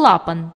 клапан.